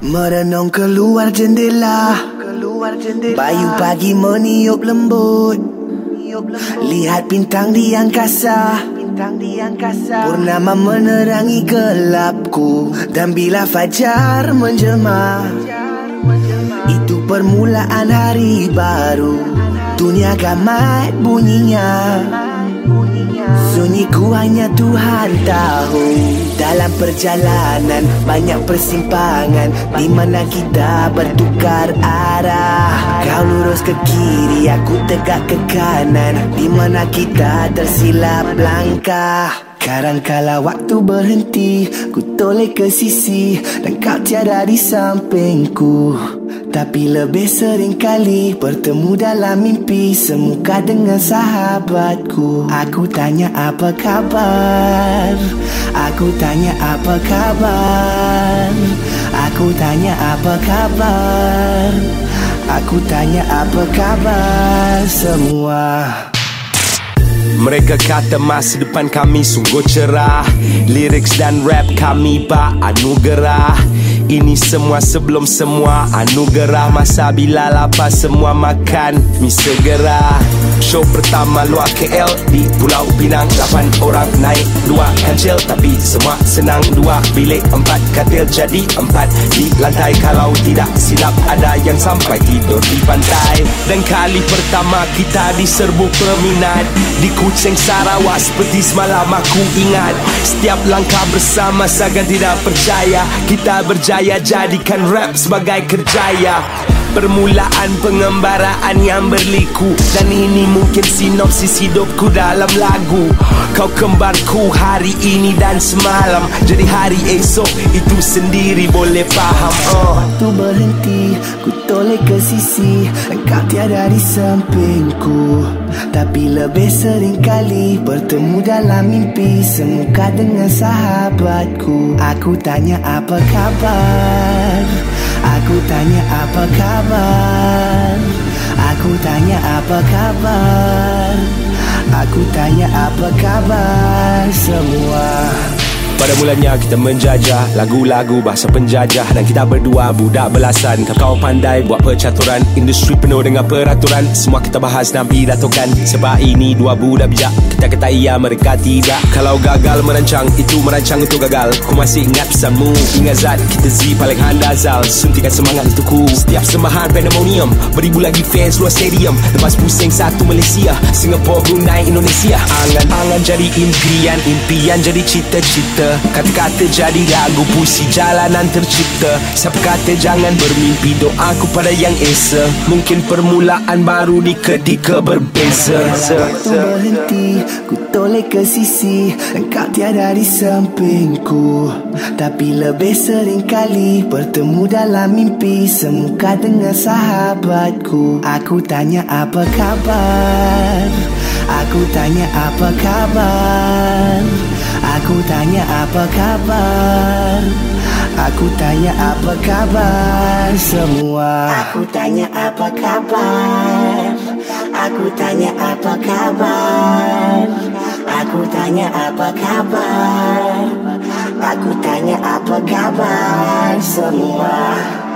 Merenung keluar jendela. Bayu pagi meniup lembut. Lihat bintang di angkasa. Bintang di angkasa. Purnama menerangi gelapku. Dan bila fajar menjelma Itu permulaan hari baru. Dunia gamat bunyinya Sunyiku hanya Tuhan tahu. Dalam perjalanan banyak persimpangan. Di mana kita bertukar arah. Kau lurus ke kiri, aku tegak ke kanan. Di mana kita tersilap langkah. Kadangkala waktu berhenti Ku toleh ke sisi. Dan kau tiada di sampingku tapi lebih sering kali bertemu dalam mimpi Semuka dengan sahabatku. Aku tanya apa kabar Aku tanya apa kabar Aku tanya apa kabar Aku tanya apa kabar semua? Mereka kata masa depan kami sungguh cerah. Lyrics dan rap kami pak anugerah Ini semua sebelum semua anugerah Masa bila lapar semua makan. Mi segera. Show pertama luar KL di Pulau Pinang. Lapan orang naik luar kancil. Tapi semua senang dua bilik empat katil. Jadi empat Di lantai. Kalau tidak silap ada yang sampai tidur di pantai. Dan kali pertama kita diserbu peminat. Di Kucing Sarawak seperti semalam aku ingat. Setiap langkah bersama sangat tidak percaya. Kita berjaya jadikan rap sebagai kerjaya. Permulaan pengembaraan yang berliku. Dan ini mungkin sinopsis hidupku dalam lagu. Kau kembarku hari ini dan semalam. Jadi hari esok itu sendiri boleh faham oh. Waktu berhenti ku toleh ke sisi. Engkau tiada di sampingku Tapi lebih sering kali bertemu dalam mimpi Semuka dengan sahabatku. Aku tanya apa kabar Aku tanya apa kabar Aku tanya apa kabar Aku tanya apa kabar semua pada mulanya kita menjajah lagu-lagu bahasa penjajah Dan kita berdua budak belasan. Kau pandai buat percaturan Industri penuh dengan peraturan. Semua kita bahas dan pidatokan Sebab ini dua budak bijak Kita kata iya mereka tidak. Kalau gagal merancang itu merancang untuk gagal. Ku masih ingat pesanmu Ingat zat. Kita Z paling handazal Suntikan semangat untukku. Setiap sembahan pandemonium Beribu lagi fans luar stadium. Lepas pusing satu Malaysia Singapore, Brunei, Indonesia. Angan-angan jadi impian Impian jadi cita-cita Kata-kata jadi lagu puisi jalanan tercipta. Siapa kata jangan bermimpi doaku pada yang esa. Mungkin permulaan baru di ketika berbeza. Waktu berhenti ku toleh ke sisi. Engkau tiada di sampingku. Tapi lebih sering kali bertemu dalam mimpi. Semuka dengan sahabatku. Aku tanya apa kabar Aku tanya apa kabar Aku tanya apa kabar Aku tanya apa kabar semua? Aku tanya apa kabar Aku tanya apa kabar Aku tanya apa kabar Aku tanya apa kabar semua